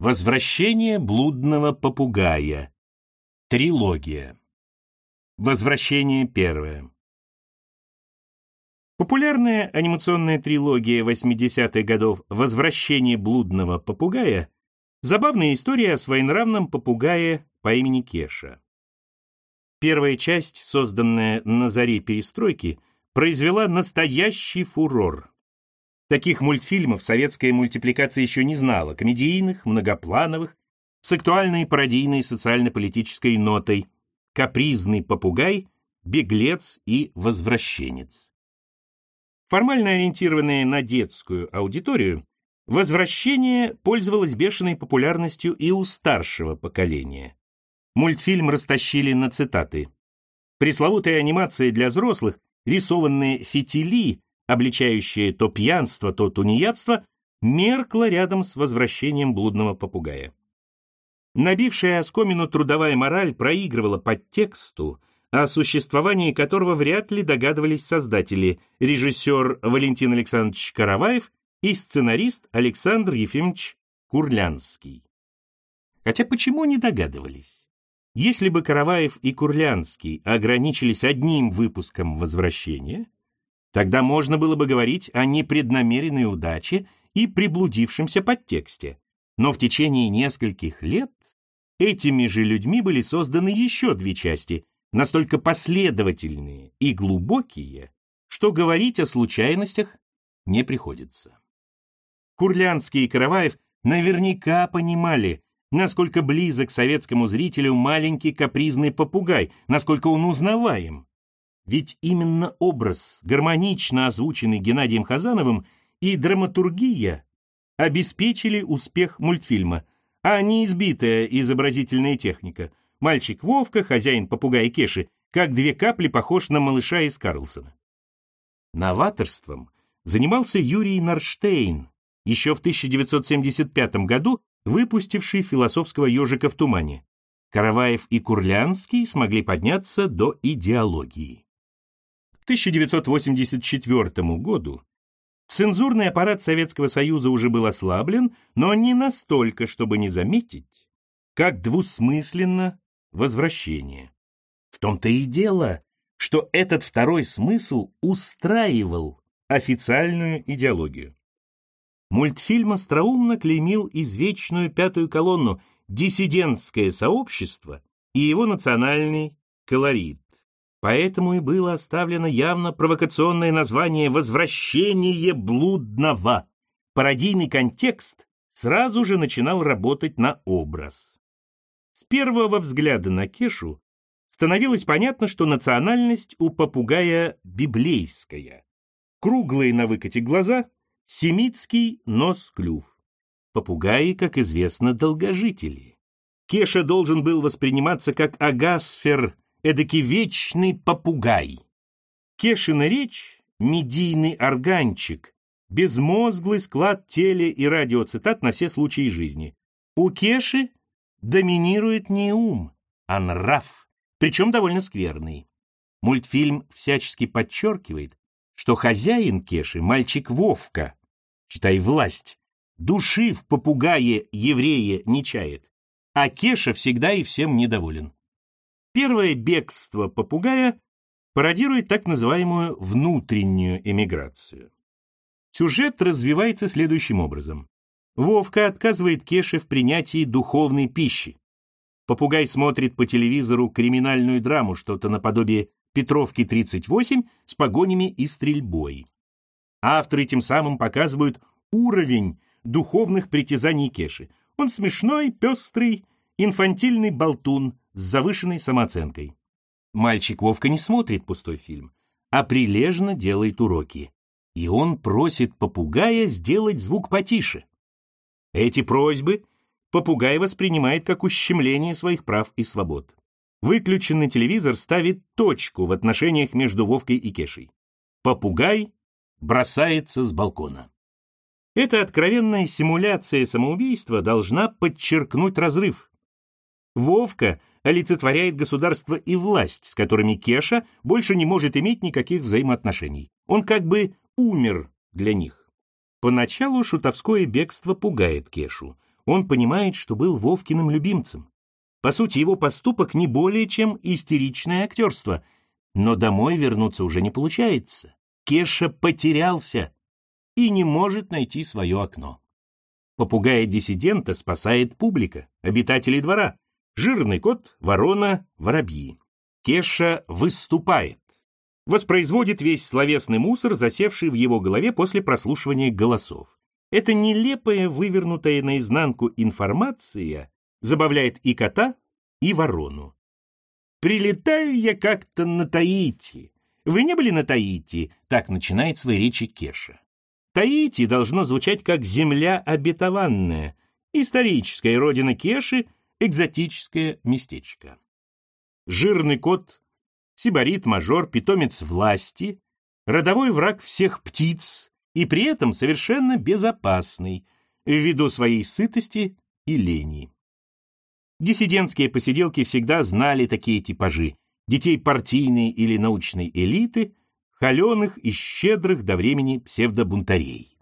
Возвращение блудного попугая. Трилогия. Возвращение первое. Популярная анимационная трилогия 80-х годов «Возвращение блудного попугая» — забавная история о своенравном попугае по имени Кеша. Первая часть, созданная на заре перестройки, произвела настоящий фурор. Таких мультфильмов советская мультипликация еще не знала, комедийных, многоплановых, с актуальной пародийной социально-политической нотой «Капризный попугай», «Беглец» и «Возвращенец». Формально ориентированные на детскую аудиторию, «Возвращение» пользовалось бешеной популярностью и у старшего поколения. Мультфильм растащили на цитаты. Пресловутая анимация для взрослых, рисованные фитили, обличающее то пьянство, то тунеядство, меркло рядом с возвращением блудного попугая. Набившая оскомину трудовая мораль проигрывала подтексту, о существовании которого вряд ли догадывались создатели, режиссер Валентин Александрович Караваев и сценарист Александр Ефимович Курлянский. Хотя почему не догадывались? Если бы Караваев и Курлянский ограничились одним выпуском «Возвращения», Тогда можно было бы говорить о непреднамеренной удаче и приблудившемся подтексте. Но в течение нескольких лет этими же людьми были созданы еще две части, настолько последовательные и глубокие, что говорить о случайностях не приходится. Курлянский и Караваев наверняка понимали, насколько близок советскому зрителю маленький капризный попугай, насколько он узнаваем. Ведь именно образ, гармонично озвученный Геннадием Хазановым, и драматургия обеспечили успех мультфильма, а не избитая изобразительная техника. Мальчик Вовка, хозяин попугая Кеши, как две капли похож на малыша из Карлсона. Новаторством занимался Юрий Нарштейн, еще в 1975 году выпустивший философского ежика в тумане. Караваев и Курлянский смогли подняться до идеологии. 1984 году цензурный аппарат Советского Союза уже был ослаблен, но не настолько, чтобы не заметить, как двусмысленно возвращение. В том-то и дело, что этот второй смысл устраивал официальную идеологию. Мультфильм остроумно клеймил извечную пятую колонну диссидентское сообщество и его национальный колорит. Поэтому и было оставлено явно провокационное название «Возвращение блудного». Пародийный контекст сразу же начинал работать на образ. С первого взгляда на Кешу становилось понятно, что национальность у попугая библейская. Круглые на выкате глаза, семитский нос-клюв. Попугаи, как известно, долгожители. Кеша должен был восприниматься как агасфер – эдакий вечный попугай. Кешина речь — медийный органчик, безмозглый склад теле- и радиоцитат на все случаи жизни. У Кеши доминирует не ум, а нрав, причем довольно скверный. Мультфильм всячески подчеркивает, что хозяин Кеши — мальчик Вовка, читай власть, души в попугае еврея не чает, а Кеша всегда и всем недоволен. Первое бегство попугая пародирует так называемую внутреннюю эмиграцию. Сюжет развивается следующим образом. Вовка отказывает Кеше в принятии духовной пищи. Попугай смотрит по телевизору криминальную драму, что-то наподобие Петровки 38 с погонями и стрельбой. Авторы тем самым показывают уровень духовных притязаний Кеши. Он смешной, пестрый, инфантильный болтун, с завышенной самооценкой. Мальчик Вовка не смотрит пустой фильм, а прилежно делает уроки. И он просит попугая сделать звук потише. Эти просьбы попугай воспринимает как ущемление своих прав и свобод. Выключенный телевизор ставит точку в отношениях между Вовкой и Кешей. Попугай бросается с балкона. Эта откровенная симуляция самоубийства должна подчеркнуть разрыв. Вовка олицетворяет государство и власть, с которыми Кеша больше не может иметь никаких взаимоотношений. Он как бы умер для них. Поначалу шутовское бегство пугает Кешу. Он понимает, что был Вовкиным любимцем. По сути, его поступок не более чем истеричное актерство. Но домой вернуться уже не получается. Кеша потерялся и не может найти свое окно. Попугая-диссидента спасает публика, обитатели двора. Жирный кот, ворона, воробьи. Кеша выступает. Воспроизводит весь словесный мусор, засевший в его голове после прослушивания голосов. Эта нелепая, вывернутая наизнанку информация забавляет и кота, и ворону. «Прилетаю я как-то на Таити. Вы не были на Таити?» Так начинает свои речи Кеша. Таити должно звучать как «земля обетованная», историческая родина Кеши, экзотическое местечко. Жирный кот, сибарит-мажор, питомец власти, родовой враг всех птиц и при этом совершенно безопасный, ввиду своей сытости и лени. Диссидентские посиделки всегда знали такие типажи детей партийной или научной элиты, холеных и щедрых до времени псевдобунтарей.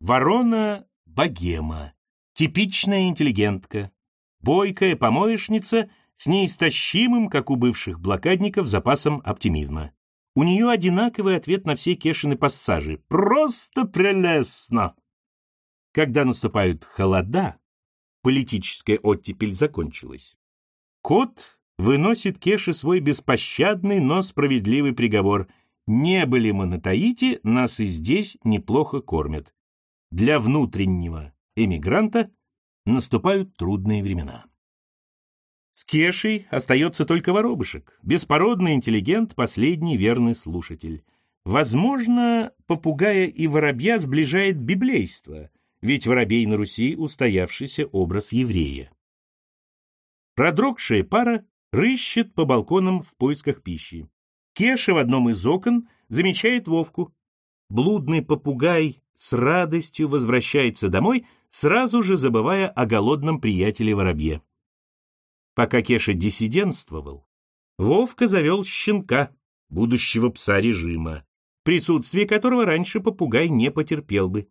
Ворона — богема, типичная интеллигентка, бойкая помоечница с неистощимым, как у бывших блокадников, запасом оптимизма. У нее одинаковый ответ на все Кешины пассажи. Просто прелестно! Когда наступают холода, политическая оттепель закончилась. Кот выносит Кеше свой беспощадный, но справедливый приговор. Не были мы на Таити, нас и здесь неплохо кормят. Для внутреннего эмигранта наступают трудные времена. С Кешей остается только воробышек, беспородный интеллигент, последний верный слушатель. Возможно, попугая и воробья сближает библейство, ведь воробей на Руси устоявшийся образ еврея. Продрогшая пара рыщет по балконам в поисках пищи. Кеша в одном из окон замечает Вовку. Блудный попугай с радостью возвращается домой, сразу же забывая о голодном приятеле-воробье. Пока Кеша диссидентствовал, Вовка завел щенка, будущего пса режима, присутствие которого раньше попугай не потерпел бы.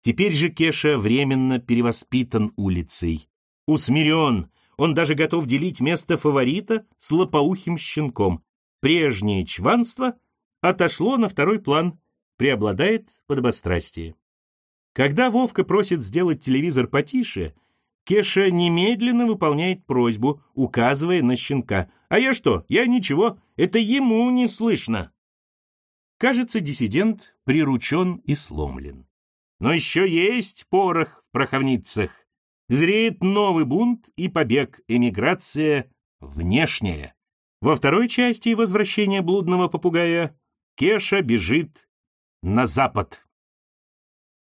Теперь же Кеша временно перевоспитан улицей, усмирен, он даже готов делить место фаворита с лопоухим щенком. Прежнее чванство отошло на второй план, преобладает подобострастие. Когда Вовка просит сделать телевизор потише, Кеша немедленно выполняет просьбу, указывая на щенка. «А я что? Я ничего, это ему не слышно!» Кажется, диссидент приручен и сломлен. Но еще есть порох в пороховницах. Зреет новый бунт и побег, эмиграция внешняя. Во второй части возвращения блудного попугая Кеша бежит на запад.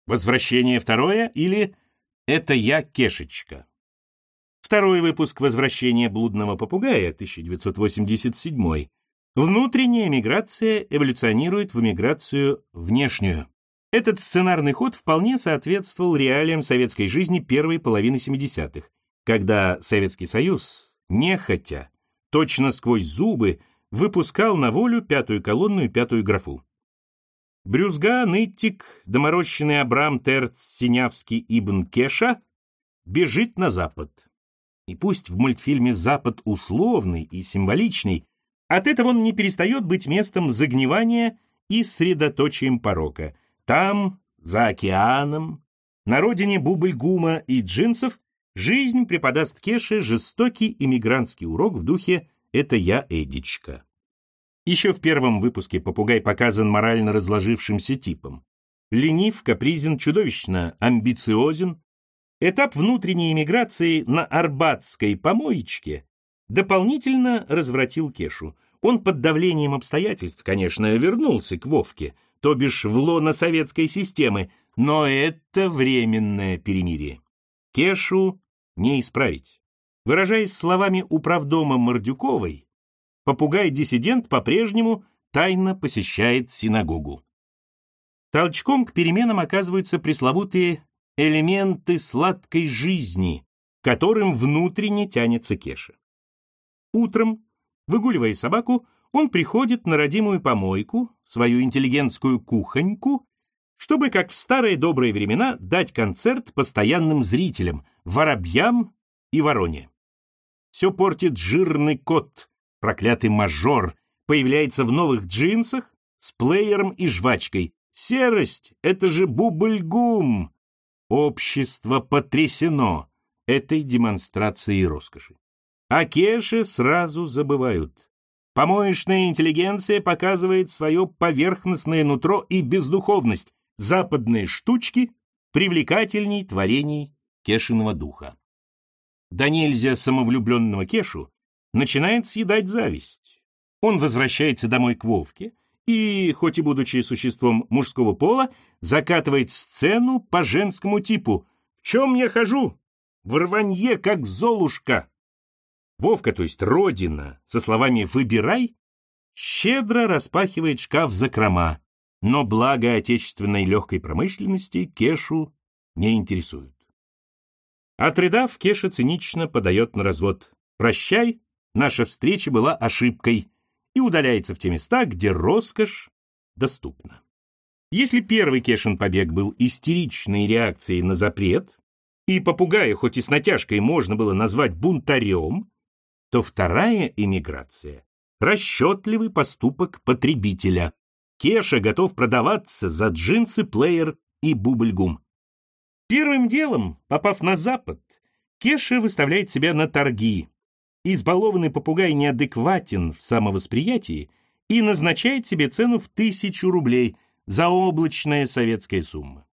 Возвращение второе или «Это я, Кешечка». Второй выпуск «Возвращение блудного попугая» 1987 Внутренняя миграция эволюционирует в миграцию внешнюю. Этот сценарный ход вполне соответствовал реалиям советской жизни первой половины 70-х, когда Советский Союз, нехотя, точно сквозь зубы, выпускал на волю пятую колонну и пятую графу. Брюзга, Нытик, доморощенный Абрам Терц, Синявский, Ибн Кеша бежит на запад. И пусть в мультфильме «Запад» условный и символичный, от этого он не перестает быть местом загнивания и средоточием порока – там, за океаном, на родине Бубльгума и джинсов, жизнь преподаст Кеше жестокий иммигрантский урок в духе «это я, Эдичка». Еще в первом выпуске попугай показан морально разложившимся типом. Ленив, капризен, чудовищно амбициозен. Этап внутренней эмиграции на Арбатской помоечке дополнительно развратил Кешу. Он под давлением обстоятельств, конечно, вернулся к Вовке – то бишь в лоно советской системы, но это временное перемирие. Кешу не исправить. Выражаясь словами управдома Мордюковой, попугай-диссидент по-прежнему тайно посещает синагогу. Толчком к переменам оказываются пресловутые элементы сладкой жизни, которым внутренне тянется Кеша. Утром, выгуливая собаку, он приходит на родимую помойку, свою интеллигентскую кухоньку, чтобы, как в старые добрые времена, дать концерт постоянным зрителям, воробьям и вороне. Все портит жирный кот, проклятый мажор, появляется в новых джинсах с плеером и жвачкой. Серость — это же бубльгум! Общество потрясено этой демонстрацией роскоши. А кеши сразу забывают. Помоечная интеллигенция показывает свое поверхностное нутро и бездуховность, западные штучки привлекательней творений кешиного духа. Да нельзя самовлюбленного кешу начинает съедать зависть. Он возвращается домой к Вовке и, хоть и будучи существом мужского пола, закатывает сцену по женскому типу. «В чем я хожу? В рванье, как Золушка!» Вовка, то есть Родина, со словами «выбирай», щедро распахивает шкаф закрома, но благо отечественной легкой промышленности Кешу не интересует. Отрыдав, Кеша цинично подает на развод. «Прощай, наша встреча была ошибкой» и удаляется в те места, где роскошь доступна. Если первый Кешин побег был истеричной реакцией на запрет, и попугая, хоть и с натяжкой, можно было назвать бунтарем, то вторая эмиграция – расчетливый поступок потребителя. Кеша готов продаваться за джинсы, плеер и бубльгум. Первым делом, попав на Запад, Кеша выставляет себя на торги. Избалованный попугай неадекватен в самовосприятии и назначает себе цену в тысячу рублей за облачная советская сумма.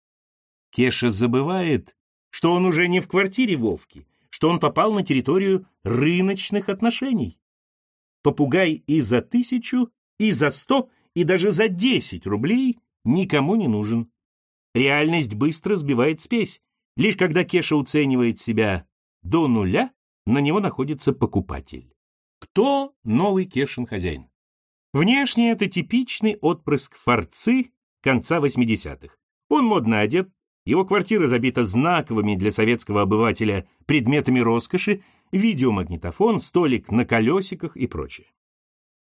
Кеша забывает, что он уже не в квартире Вовки, что он попал на территорию рыночных отношений. Попугай и за тысячу, и за сто, и даже за десять рублей никому не нужен. Реальность быстро сбивает спесь. Лишь когда Кеша уценивает себя до нуля, на него находится покупатель. Кто новый Кешин хозяин? Внешне это типичный отпрыск форцы конца 80-х. Он модно одет, его квартира забита знаковыми для советского обывателя предметами роскоши, видеомагнитофон, столик на колесиках и прочее.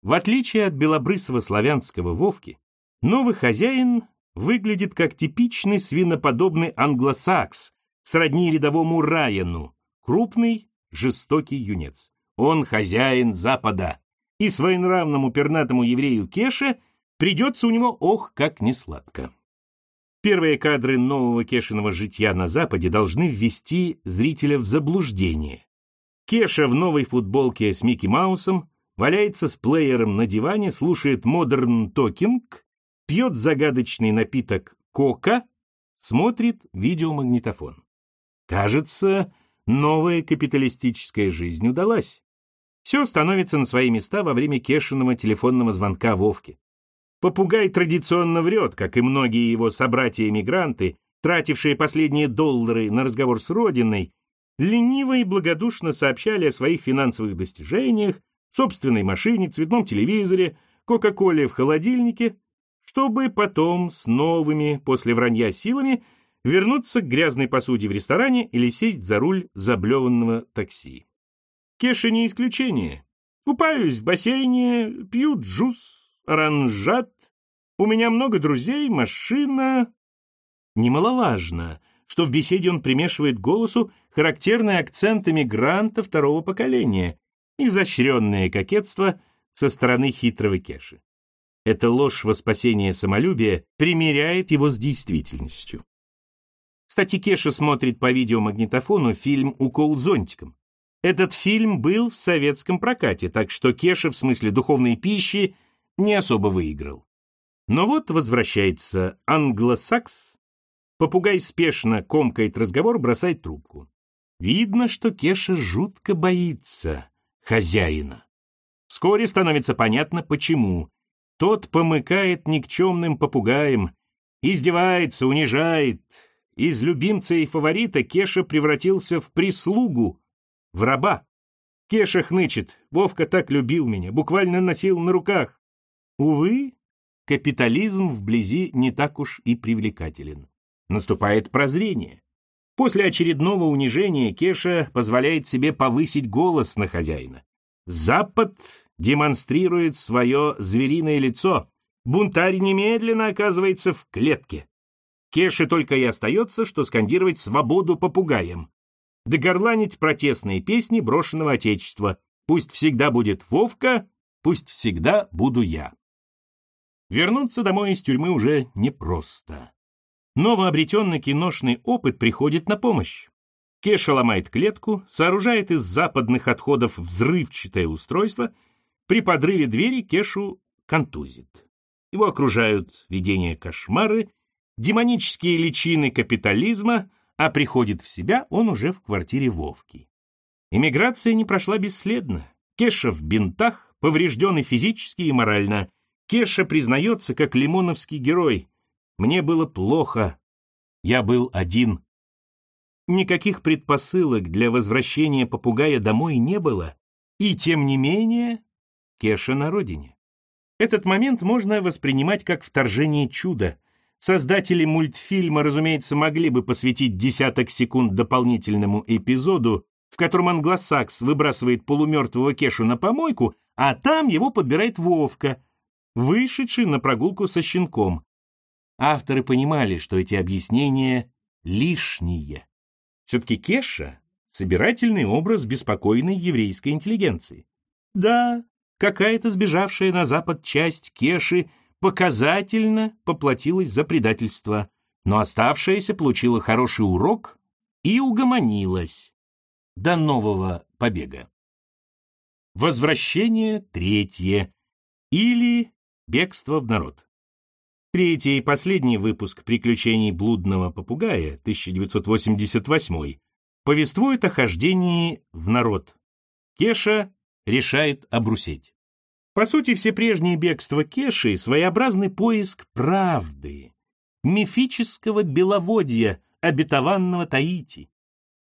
В отличие от белобрысого славянского Вовки, новый хозяин выглядит как типичный свиноподобный англосакс, сродни рядовому Райану, крупный, жестокий юнец. Он хозяин Запада, и своенравному пернатому еврею Кеше придется у него ох, как несладко. Первые кадры нового Кешиного житья на Западе должны ввести зрителя в заблуждение. Кеша в новой футболке с Микки Маусом валяется с плеером на диване, слушает модерн токинг, пьет загадочный напиток кока, смотрит видеомагнитофон. Кажется, новая капиталистическая жизнь удалась. Все становится на свои места во время Кешиного телефонного звонка Вовке. Попугай традиционно врет, как и многие его собратья-эмигранты, тратившие последние доллары на разговор с родиной, лениво и благодушно сообщали о своих финансовых достижениях, собственной машине, цветном телевизоре, кока-коле в холодильнике, чтобы потом с новыми после вранья силами вернуться к грязной посуде в ресторане или сесть за руль заблеванного такси. Кеша не исключение. Купаюсь в бассейне, пью джус, оранжат, у меня много друзей, машина. Немаловажно, что в беседе он примешивает голосу характерные акценты мигранта второго поколения, изощренное кокетство со стороны хитрого Кеши. Эта ложь во спасение самолюбия примеряет его с действительностью. Кстати, Кеша смотрит по видеомагнитофону фильм «Укол зонтиком». Этот фильм был в советском прокате, так что Кеша в смысле духовной пищи не особо выиграл. Но вот возвращается англосакс, попугай спешно комкает разговор, бросает трубку. Видно, что Кеша жутко боится хозяина. Вскоре становится понятно, почему. Тот помыкает никчемным попугаем, издевается, унижает. Из любимца и фаворита Кеша превратился в прислугу, в раба. Кеша хнычет. Вовка так любил меня, буквально носил на руках. Увы, капитализм вблизи не так уж и привлекателен. Наступает прозрение. После очередного унижения Кеша позволяет себе повысить голос на хозяина. Запад демонстрирует свое звериное лицо. Бунтарь немедленно оказывается в клетке. Кеше только и остается, что скандировать свободу попугаям. Да горланить протестные песни брошенного отечества. Пусть всегда будет Вовка, пусть всегда буду я. Вернуться домой из тюрьмы уже непросто. Новообретенный киношный опыт приходит на помощь. Кеша ломает клетку, сооружает из западных отходов взрывчатое устройство. При подрыве двери Кешу контузит. Его окружают видения кошмары, демонические личины капитализма, а приходит в себя он уже в квартире Вовки. Эмиграция не прошла бесследно. Кеша в бинтах, поврежденный физически и морально. Кеша признается как лимоновский герой. «Мне было плохо. Я был один». Никаких предпосылок для возвращения попугая домой не было, и тем не менее Кеша на родине. Этот момент можно воспринимать как вторжение чуда. Создатели мультфильма, разумеется, могли бы посвятить десяток секунд дополнительному эпизоду, в котором англосакс выбрасывает полумертвого Кешу на помойку, а там его подбирает Вовка, вышедший на прогулку со щенком. Авторы понимали, что эти объяснения лишние. Все-таки Кеша — собирательный образ беспокойной еврейской интеллигенции. Да, какая-то сбежавшая на запад часть Кеши показательно поплатилась за предательство, но оставшаяся получила хороший урок и угомонилась до нового побега. Возвращение третье или бегство в народ. Третий и последний выпуск «Приключений блудного попугая» 1988 повествует о хождении в народ. Кеша решает обрусеть. По сути, все прежние бегства Кеши — своеобразный поиск правды, мифического беловодья, обетованного Таити.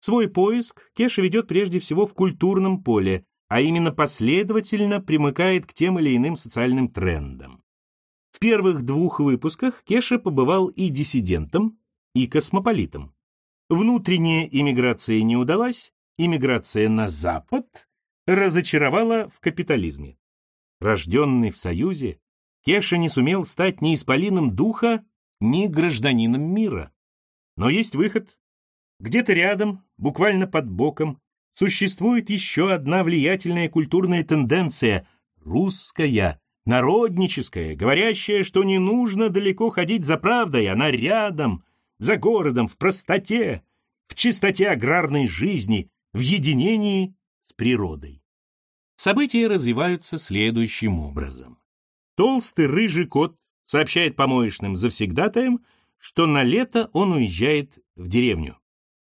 Свой поиск Кеша ведет прежде всего в культурном поле, а именно последовательно примыкает к тем или иным социальным трендам. В первых двух выпусках Кеша побывал и диссидентом, и космополитом. Внутренняя иммиграция не удалась, иммиграция на Запад разочаровала в капитализме. Рожденный в Союзе, Кеша не сумел стать ни исполином духа, ни гражданином мира. Но есть выход. Где-то рядом, буквально под боком, существует еще одна влиятельная культурная тенденция – русская, народническая, говорящая, что не нужно далеко ходить за правдой, она рядом, за городом, в простоте, в чистоте аграрной жизни, в единении с природой. События развиваются следующим образом. Толстый рыжий кот сообщает помоечным завсегдатаям, что на лето он уезжает в деревню.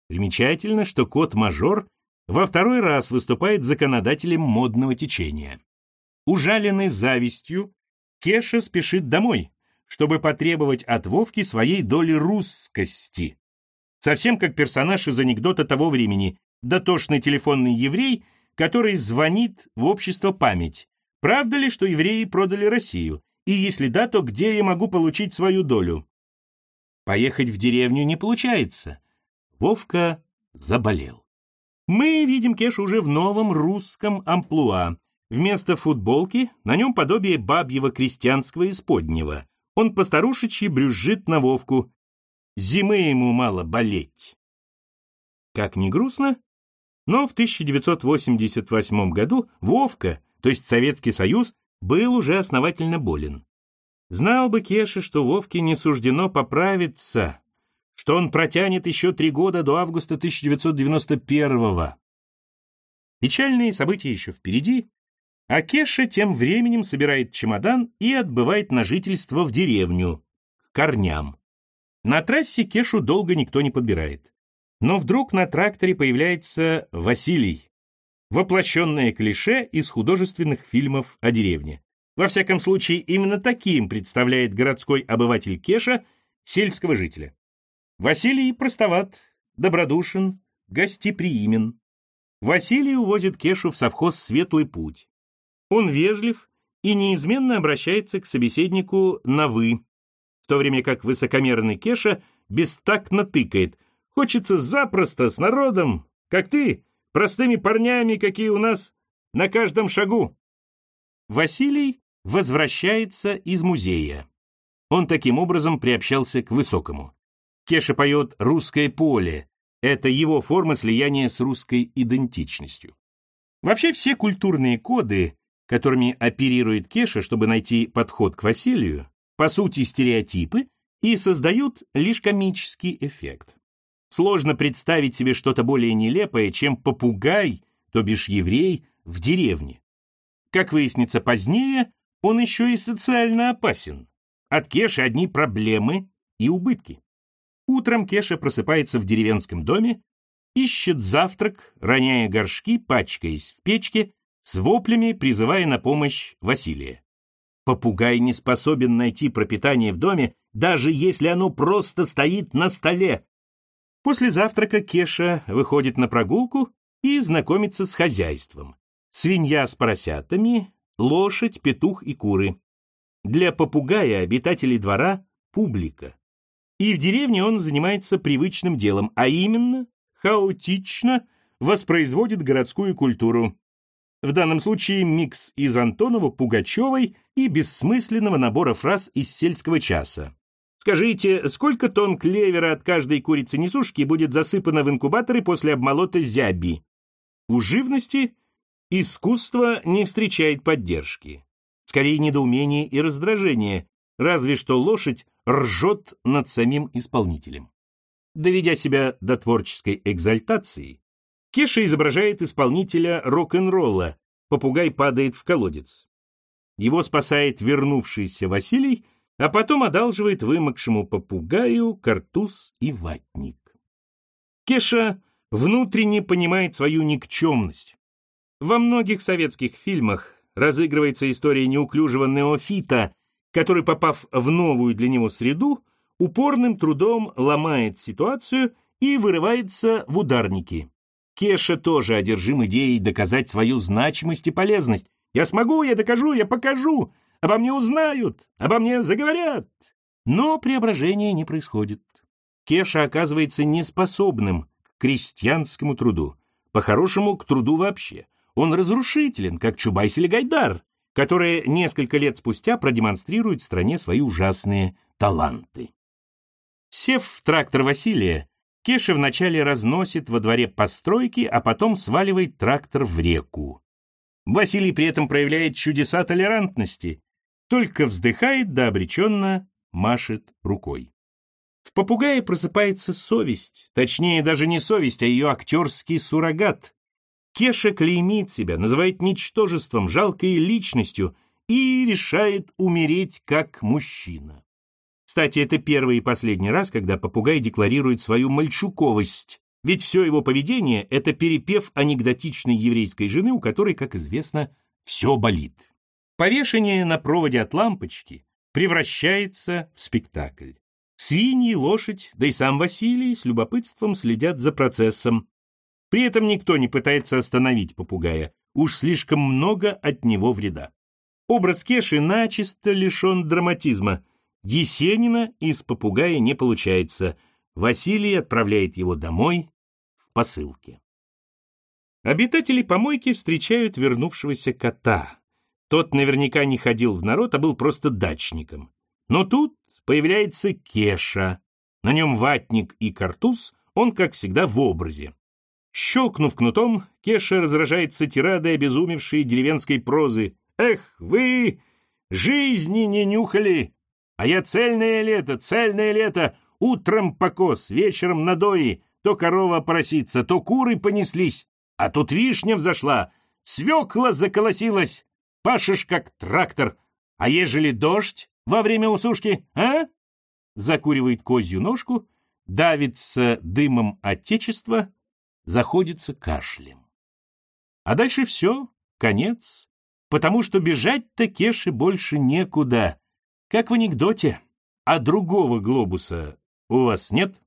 Примечательно, что кот-мажор во второй раз выступает законодателем модного течения. Ужаленный завистью, Кеша спешит домой, чтобы потребовать от Вовки своей доли русскости. Совсем как персонаж из анекдота того времени, дотошный телефонный еврей, который звонит в общество «Память». Правда ли, что евреи продали Россию? И если да, то где я могу получить свою долю? Поехать в деревню не получается. Вовка заболел. Мы видим Кешу уже в новом русском амплуа. Вместо футболки на нем подобие бабьего крестьянского исподнего. Он постарушечьи брюзжит на Вовку. Зимы ему мало болеть. Как ни грустно, но в 1988 году Вовка, то есть Советский Союз, был уже основательно болен. Знал бы Кеша, что Вовке не суждено поправиться, что он протянет еще три года до августа 1991 -го. Печальные события еще впереди, а Кеша тем временем собирает чемодан и отбывает на жительство в деревню, к корням. На трассе Кешу долго никто не подбирает. Но вдруг на тракторе появляется Василий, воплощенное клише из художественных фильмов о деревне. Во всяком случае, именно таким представляет городской обыватель Кеша сельского жителя. Василий простоват, добродушен, гостеприимен. Василий увозит Кешу в совхоз «Светлый путь». Он вежлив и неизменно обращается к собеседнику на «вы», в то время как высокомерный Кеша бестактно тыкает. Хочется запросто, с народом, как ты, простыми парнями, какие у нас, на каждом шагу. Василий возвращается из музея. Он таким образом приобщался к высокому. Кеша поет «Русское поле». Это его форма слияния с русской идентичностью. Вообще все культурные коды, которыми оперирует Кеша, чтобы найти подход к Василию, по сути стереотипы и создают лишь комический эффект. Сложно представить себе что-то более нелепое, чем попугай, то бишь еврей, в деревне. Как выяснится позднее, он еще и социально опасен. От Кеши одни проблемы и убытки. Утром Кеша просыпается в деревенском доме, ищет завтрак, роняя горшки, пачкаясь в печке, с воплями призывая на помощь Василия. Попугай не способен найти пропитание в доме, даже если оно просто стоит на столе. После завтрака Кеша выходит на прогулку и знакомится с хозяйством. Свинья с поросятами, лошадь, петух и куры. Для попугая обитателей двора – публика. И в деревне он занимается привычным делом, а именно хаотично воспроизводит городскую культуру. В данном случае микс из Антонова, Пугачевой и бессмысленного набора фраз из сельского часа. Скажите, сколько тонн клевера от каждой курицы-несушки будет засыпано в инкубаторы после обмолота зяби? У живности искусство не встречает поддержки. Скорее недоумение и раздражение, разве что лошадь ржет над самим исполнителем. Доведя себя до творческой экзальтации, Кеша изображает исполнителя рок-н-ролла, попугай падает в колодец. Его спасает вернувшийся Василий, а потом одалживает вымокшему попугаю картуз и ватник. Кеша внутренне понимает свою никчемность. Во многих советских фильмах разыгрывается история неуклюжего неофита, который, попав в новую для него среду, упорным трудом ломает ситуацию и вырывается в ударники. Кеша тоже одержим идеей доказать свою значимость и полезность. «Я смогу, я докажу, я покажу! Обо мне узнают, обо мне заговорят!» Но преображения не происходит. Кеша оказывается неспособным к крестьянскому труду, по-хорошему, к труду вообще. Он разрушителен, как Чубайс или Гайдар, которые несколько лет спустя продемонстрируют стране свои ужасные таланты. Сев в трактор Василия, Кеша вначале разносит во дворе постройки, а потом сваливает трактор в реку. Василий при этом проявляет чудеса толерантности, только вздыхает да обреченно машет рукой. В попугае просыпается совесть, точнее даже не совесть, а ее актерский суррогат. Кеша клеймит себя, называет ничтожеством, жалкой личностью и решает умереть как мужчина. Кстати, это первый и последний раз, когда попугай декларирует свою мальчуковость, ведь все его поведение — это перепев анекдотичной еврейской жены, у которой, как известно, все болит. Повешение на проводе от лампочки превращается в спектакль. Свиньи, лошадь, да и сам Василий с любопытством следят за процессом. При этом никто не пытается остановить попугая, уж слишком много от него вреда. Образ Кеши начисто лишен драматизма — Есенина из попугая не получается. Василий отправляет его домой в посылке. Обитатели помойки встречают вернувшегося кота. Тот наверняка не ходил в народ, а был просто дачником. Но тут появляется Кеша. На нем ватник и картуз, он, как всегда, в образе. Щелкнув кнутом, Кеша разражается тирадой обезумевшей деревенской прозы. «Эх, вы жизни не нюхали! А я цельное лето, цельное лето, утром покос, вечером надои, то корова просится, то куры понеслись, а тут вишня взошла, свекла заколосилась, пашешь как трактор, а ежели дождь во время усушки, а? Закуривает козью ножку, давится дымом отечества, заходится кашлем. А дальше все, конец, потому что бежать-то Кеше больше некуда. Как в анекдоте. А другого глобуса у вас нет?